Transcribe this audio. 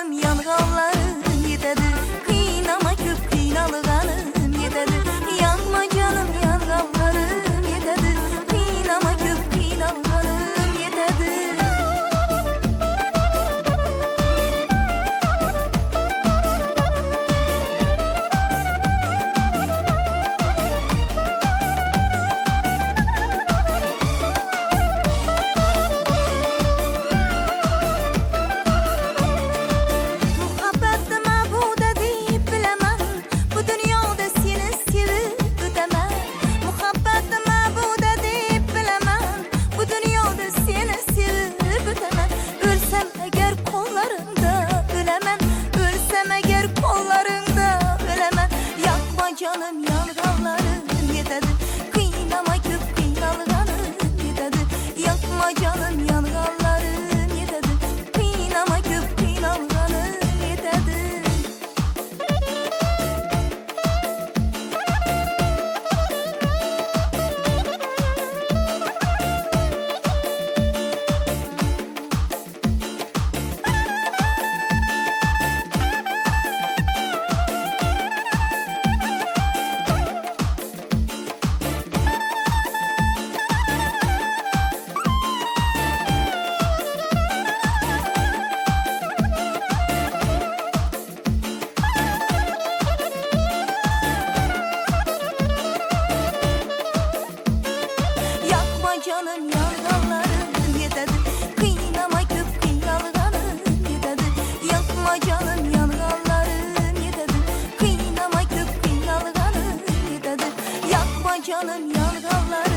canım yangallarım gonna get canım yarganların yedadı Kıynama köpke yalganın yedadı Yapma canım yarganların yedadı Kıynama köpke yalganın yedadı Yakma canım yarganların